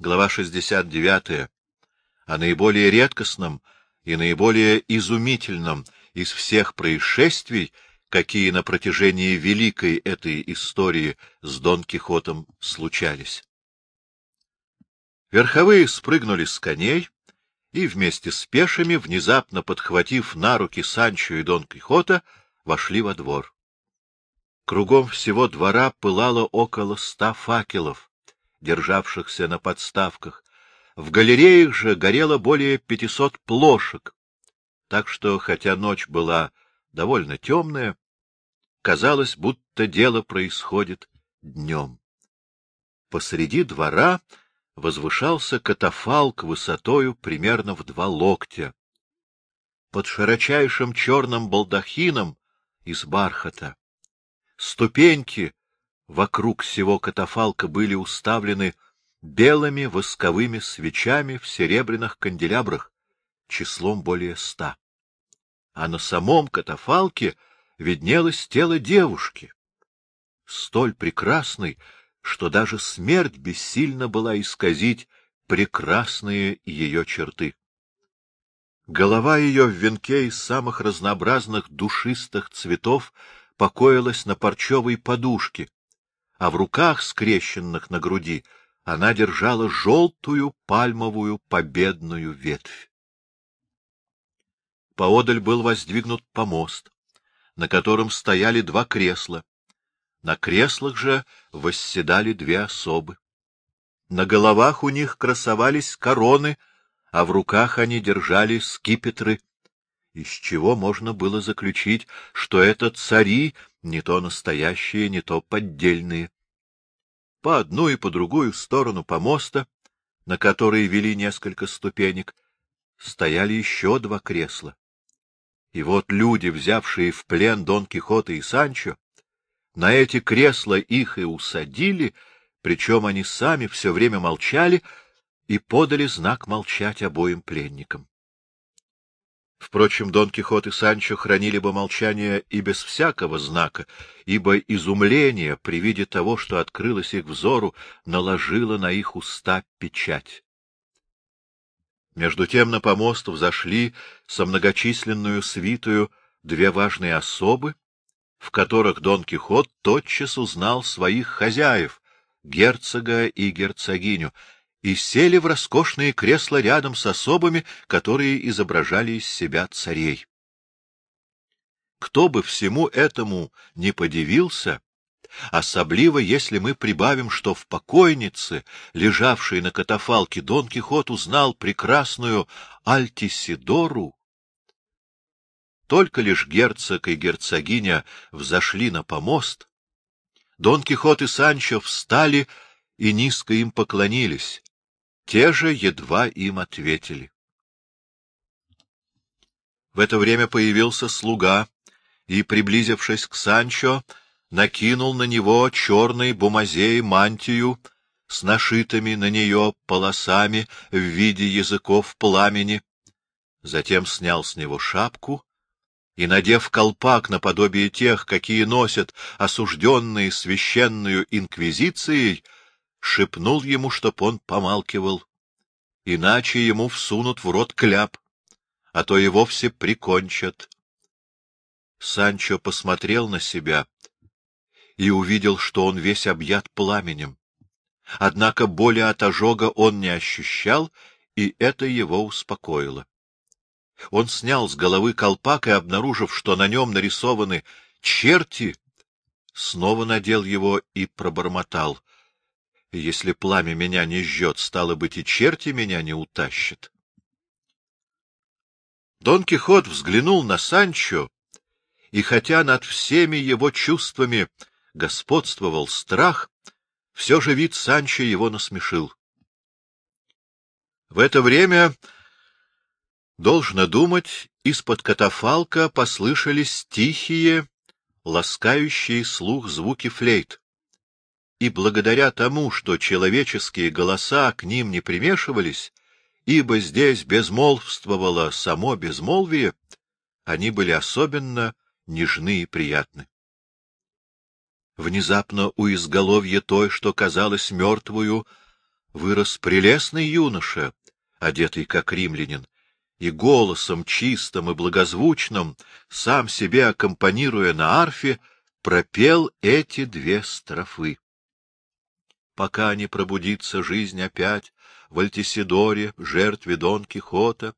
глава 69, о наиболее редкостном и наиболее изумительном из всех происшествий, какие на протяжении великой этой истории с Дон Кихотом случались. Верховые спрыгнули с коней и вместе с пешими, внезапно подхватив на руки Санчо и Дон Кихота, вошли во двор. Кругом всего двора пылало около ста факелов, державшихся на подставках. В галереях же горело более пятисот плошек, так что, хотя ночь была довольно темная, казалось, будто дело происходит днем. Посреди двора возвышался катафалк высотою примерно в два локтя. Под широчайшим черным балдахином из бархата. Ступеньки вокруг всего катафалка были уставлены белыми восковыми свечами в серебряных канделябрах, числом более ста. А на самом катафалке виднелось тело девушки, столь прекрасной, что даже смерть бессильно была исказить прекрасные ее черты. Голова ее в венке из самых разнообразных душистых цветов покоилась на парчевой подушке, а в руках, скрещенных на груди, она держала желтую пальмовую победную ветвь. Поодаль был воздвигнут помост, на котором стояли два кресла, на креслах же восседали две особы. На головах у них красовались короны, а в руках они держали скипетры, из чего можно было заключить, что это цари, не то настоящие, не то поддельные. По одну и по другую сторону помоста, на которые вели несколько ступенек, стояли еще два кресла. И вот люди, взявшие в плен Дон Кихота и Санчо, на эти кресла их и усадили, причем они сами все время молчали и подали знак молчать обоим пленникам. Впрочем, Дон Кихот и Санчо хранили бы молчание и без всякого знака, ибо изумление при виде того, что открылось их взору, наложило на их уста печать. Между тем на помост взошли со многочисленную свитую две важные особы, в которых Дон Кихот тотчас узнал своих хозяев, герцога и герцогиню, и сели в роскошные кресла рядом с особами, которые изображали из себя царей. Кто бы всему этому не подивился, особливо если мы прибавим, что в покойнице, лежавшей на катафалке, Дон Кихот узнал прекрасную Альтисидору, только лишь герцог и герцогиня взошли на помост, Дон Кихот и Санчо встали и низко им поклонились. Те же едва им ответили. В это время появился слуга и, приблизившись к Санчо, накинул на него черный бумазей мантию с нашитыми на нее полосами в виде языков пламени, затем снял с него шапку и, надев колпак наподобие тех, какие носят осужденные священную инквизицией, шепнул ему, чтоб он помалкивал, иначе ему всунут в рот кляп, а то и вовсе прикончат. Санчо посмотрел на себя и увидел, что он весь объят пламенем. Однако боли от ожога он не ощущал, и это его успокоило. Он снял с головы колпак и, обнаружив, что на нем нарисованы черти, снова надел его и пробормотал. Если пламя меня не жжет, стало быть, и черти меня не утащат. Дон Кихот взглянул на Санчо, и хотя над всеми его чувствами господствовал страх, все же вид Санчо его насмешил. В это время Должно думать, из-под катафалка послышались тихие, ласкающие слух звуки флейт. И благодаря тому, что человеческие голоса к ним не примешивались, ибо здесь безмолвствовало само безмолвие, они были особенно нежны и приятны. Внезапно у изголовья той, что казалось мертвую, вырос прелестный юноша, одетый как римлянин, и голосом чистым и благозвучным, сам себе аккомпанируя на арфе, пропел эти две строфы. Пока не пробудится жизнь опять в Альтисидоре, жертве Дон Кихота,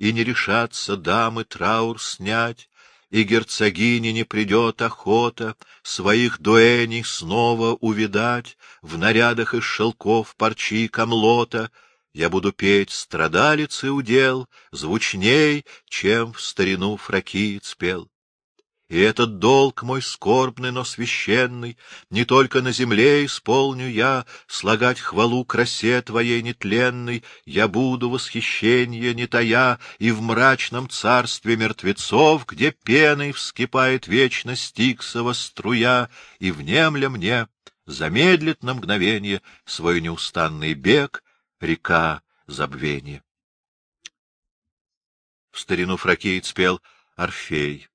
и не решатся дамы траур снять, и герцогине не придет охота своих дуэней снова увидать в нарядах из шелков парчи камлота, я буду петь страдалицы удел звучней, чем в старину фракиец пел. И этот долг мой скорбный, но священный, Не только на земле исполню я, Слагать хвалу красе твоей нетленной, Я буду восхищенье не тая, И в мрачном царстве мертвецов, Где пеной вскипает вечно стиксова струя, И внемля мне замедлит на мгновенье Свой неустанный бег река забвения. В старину фракиец пел Орфей.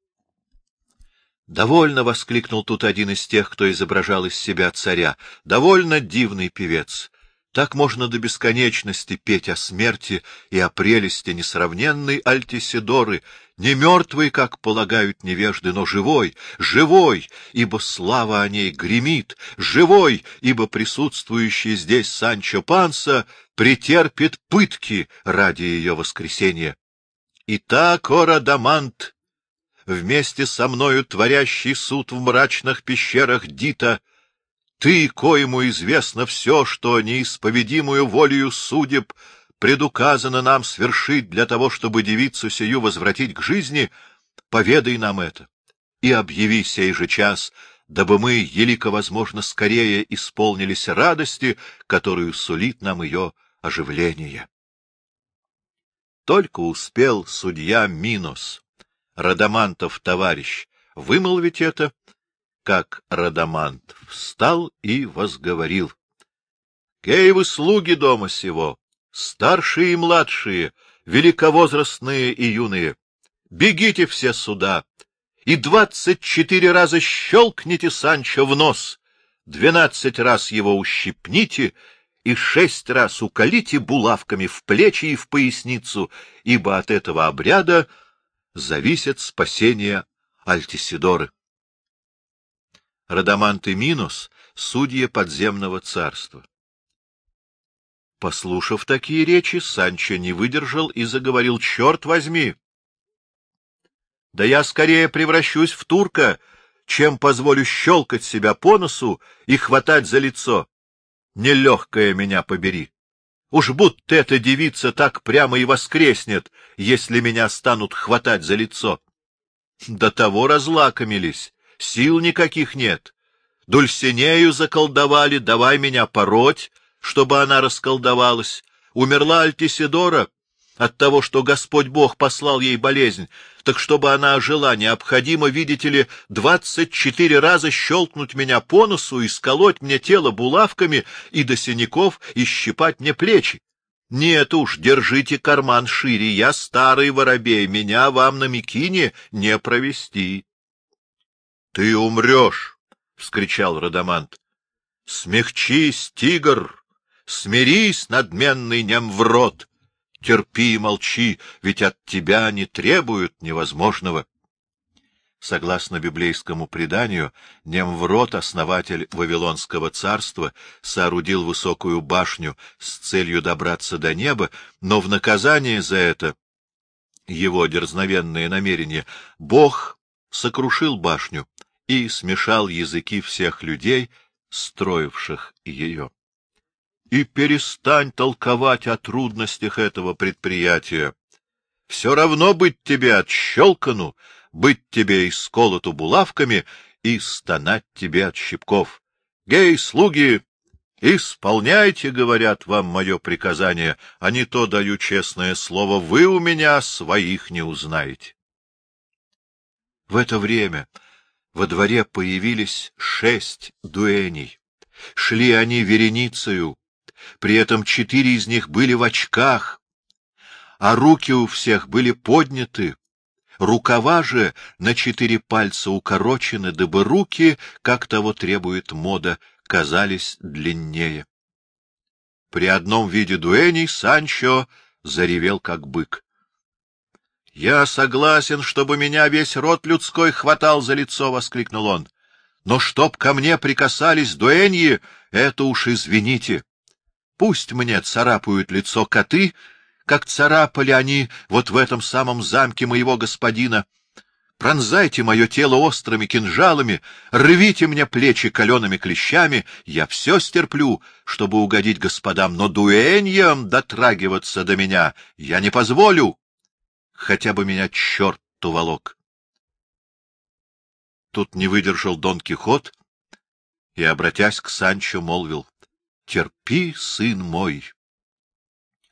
«Довольно!» — воскликнул тут один из тех, кто изображал из себя царя. «Довольно, дивный певец! Так можно до бесконечности петь о смерти и о прелести несравненной Альтисидоры, не мертвый, как полагают невежды, но живой, живой, ибо слава о ней гремит, живой, ибо присутствующий здесь Санчо Панса претерпит пытки ради ее воскресения. Итак, о Радамант, вместе со мною творящий суд в мрачных пещерах Дита, ты, коему известно все, что неисповедимую волею судеб предуказано нам свершить для того, чтобы девицу сию возвратить к жизни, поведай нам это и объяви сей же час, дабы мы, елико возможно, скорее исполнились радости, которую сулит нам ее оживление. Только успел судья Минос Радамантов товарищ вымолвить это, как Радамант встал и возговорил. — Кей вы слуги дома сего, старшие и младшие, великовозрастные и юные, бегите все сюда и двадцать четыре раза щелкните Санчо в нос, двенадцать раз его ущипните и шесть раз уколите булавками в плечи и в поясницу, ибо от этого обряда зависит спасение Альтисидоры. Радамант Минус — судьи подземного царства. Послушав такие речи, Санчо не выдержал и заговорил, — Черт возьми! Да я скорее превращусь в турка, чем позволю щелкать себя по носу и хватать за лицо. Нелегкая меня побери! Уж будто эта девица так прямо и воскреснет, если меня станут хватать за лицо. До того разлакомились, сил никаких нет. Дульсинею заколдовали, давай меня пороть, чтобы она расколдовалась. Умерла Альтисидора от того, что Господь Бог послал ей болезнь, так чтобы она ожила, необходимо, видите ли, двадцать четыре раза щелкнуть меня по носу и сколоть мне тело булавками и до синяков и щипать мне плечи. Нет уж, держите карман шире, я старый воробей, меня вам на Микине не провести. — Ты умрешь! — вскричал Радамант. — Смягчись, тигр! Смирись, надменный немврод! Терпи и молчи, ведь от тебя не требуют невозможного. Согласно библейскому преданию, Немврод, основатель Вавилонского царства, соорудил высокую башню с целью добраться до неба, но в наказание за это его дерзновенное намерение Бог сокрушил башню и смешал языки всех людей, строивших ее и перестань толковать о трудностях этого предприятия. Все равно быть тебе отщелкану, быть тебе исколоту булавками и стонать тебе от щипков. Гей, слуги, исполняйте, говорят вам, мое приказание, а не то даю честное слово, вы у меня своих не узнаете. В это время во дворе появились шесть дуэней. Шли они вереницею, при этом четыре из них были в очках, а руки у всех были подняты. Рукава же на четыре пальца укорочены, дабы руки, как того требует мода, казались длиннее. При одном виде дуэней Санчо заревел, как бык. — Я согласен, чтобы меня весь род людской хватал за лицо, — воскликнул он. — Но чтоб ко мне прикасались дуэньи, это уж извините. Пусть мне царапают лицо коты, как царапали они вот в этом самом замке моего господина. Пронзайте мое тело острыми кинжалами, рвите мне плечи калеными клещами, я все стерплю, чтобы угодить господам, но дуэньям дотрагиваться до меня я не позволю. Хотя бы меня черт уволок. Тут не выдержал Дон Кихот и, обратясь к Санчо, молвил, — Терпи, сын мой.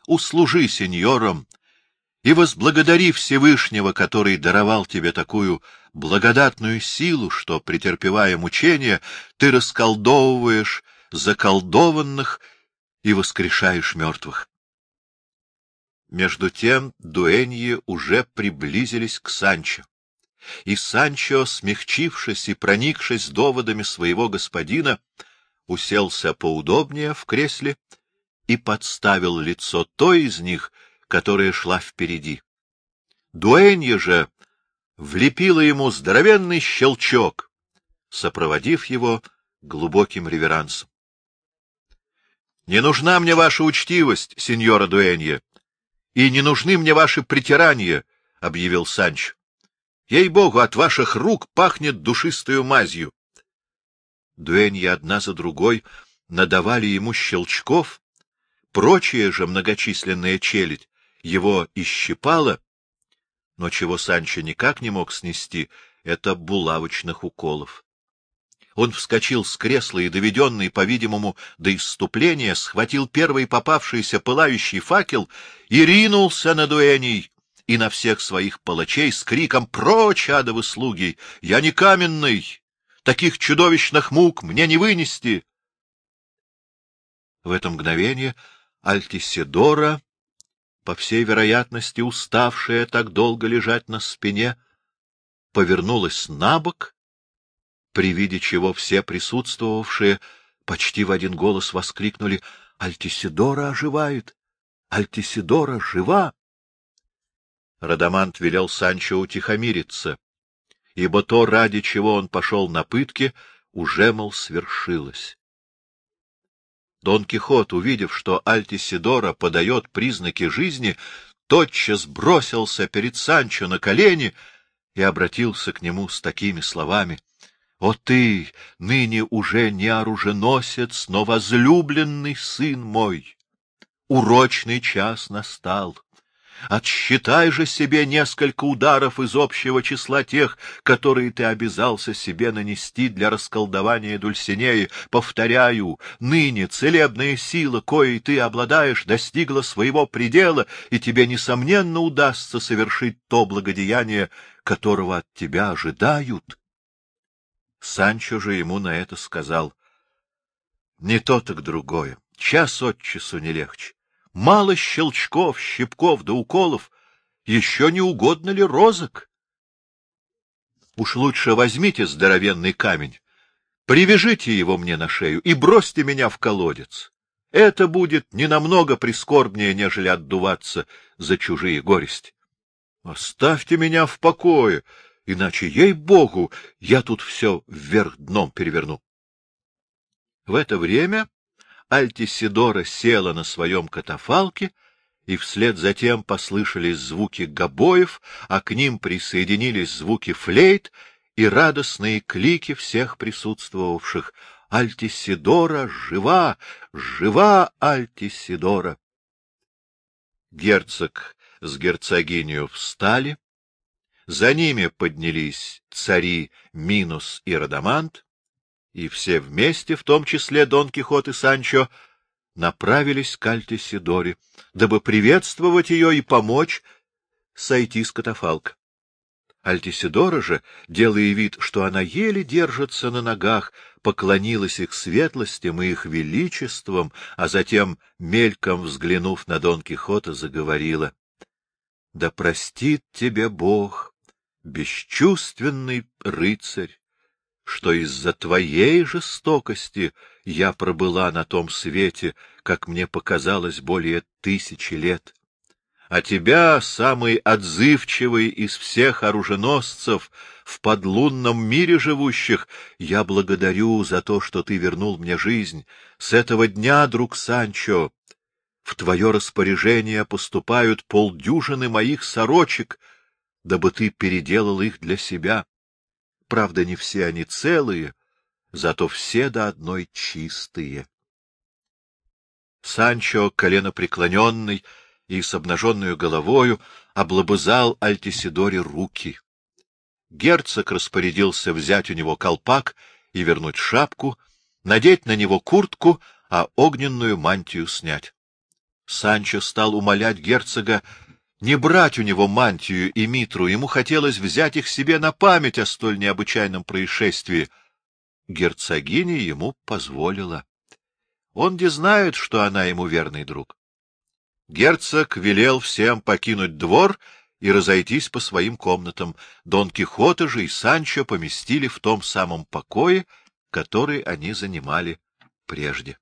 Услужи сеньорам и возблагодари Всевышнего, который даровал тебе такую благодатную силу, что, претерпевая мучения, ты расколдовываешь заколдованных и воскрешаешь мертвых. Между тем дуэньи уже приблизились к Санчо, и Санчо, смягчившись и проникшись доводами своего господина, уселся поудобнее в кресле и подставил лицо той из них, которая шла впереди. Дуэнья же влепила ему здоровенный щелчок, сопроводив его глубоким реверансом. — Не нужна мне ваша учтивость, сеньора Дуэнья, и не нужны мне ваши притирания, — объявил Санч. — Ей-богу, от ваших рук пахнет душистою мазью. Дуэнья одна за другой надавали ему щелчков, прочая же многочисленная челядь его исщипала, но чего Санчо никак не мог снести, это булавочных уколов. Он вскочил с кресла и, доведенный, по-видимому, до исступления, схватил первый попавшийся пылающий факел и ринулся на дуэней и на всех своих палачей с криком «Прочь, адовы слуги! Я не каменный! Таких чудовищных мук мне не вынести!» В это мгновение Альтисидора по всей вероятности уставшая так долго лежать на спине, повернулась на бок, при виде чего все присутствовавшие почти в один голос воскликнули «Альтисидора оживает! Альтисидора жива!» Радамант велел Санчо утихомириться, ибо то, ради чего он пошел на пытки, уже, мол, свершилось. Дон Кихот, увидев, что Альтисидора подает признаки жизни, тотчас бросился перед Санчо на колени и обратился к нему с такими словами. — О ты, ныне уже не оруженосец, но возлюбленный сын мой! Урочный час настал. Отсчитай же себе несколько ударов из общего числа тех, которые ты обязался себе нанести для расколдования Дульсинеи. Повторяю, ныне целебная сила, коей ты обладаешь, достигла своего предела, и тебе, несомненно, удастся совершить то благодеяние, которого от тебя ожидают. Санчо же ему на это сказал. — Не то так другое. Час от часу не легче. Мало щелчков, щипков да уколов. Еще не угодно ли розок? Уж лучше возьмите здоровенный камень, привяжите его мне на шею и бросьте меня в колодец. Это будет не намного прискорбнее, нежели отдуваться за чужие горести. Оставьте меня в покое, иначе, ей-богу, я тут все вверх дном переверну. В это время Альтисидора села на своем катафалке, и вслед за тем послышались звуки гобоев, а к ним присоединились звуки флейт и радостные клики всех присутствовавших. «Альтисидора жива! Жива Альтисидора!» Герцог с герцогинью встали, за ними поднялись цари Минус и Радамант, и все вместе, в том числе Дон Кихот и Санчо, направились к Альтисидоре, дабы приветствовать ее и помочь сойти с катафалка. Альтисидора же, делая вид, что она еле держится на ногах, поклонилась их светлостям и их величествам, а затем, мельком взглянув на Дон Кихота, заговорила. — Да простит тебе Бог, бесчувственный рыцарь, что из-за твоей жестокости я пробыла на том свете, как мне показалось, более тысячи лет. А тебя, самый отзывчивый из всех оруженосцев в подлунном мире живущих, я благодарю за то, что ты вернул мне жизнь. С этого дня, друг Санчо, в твое распоряжение поступают полдюжины моих сорочек, дабы ты переделал их для себя. Правда, не все они целые, зато все до одной чистые. Санчо, коленопреклоненный и с обнаженную головою, облобызал Альтисидоре руки. Герцог распорядился взять у него колпак и вернуть шапку, надеть на него куртку, а огненную мантию снять. Санчо стал умолять герцога не брать у него мантию и митру, ему хотелось взять их себе на память о столь необычайном происшествии. Герцогиня ему позволила. Он не знает, что она ему верный друг. Герцог велел всем покинуть двор и разойтись по своим комнатам. Дон Кихота же и Санчо поместили в том самом покое, который они занимали прежде.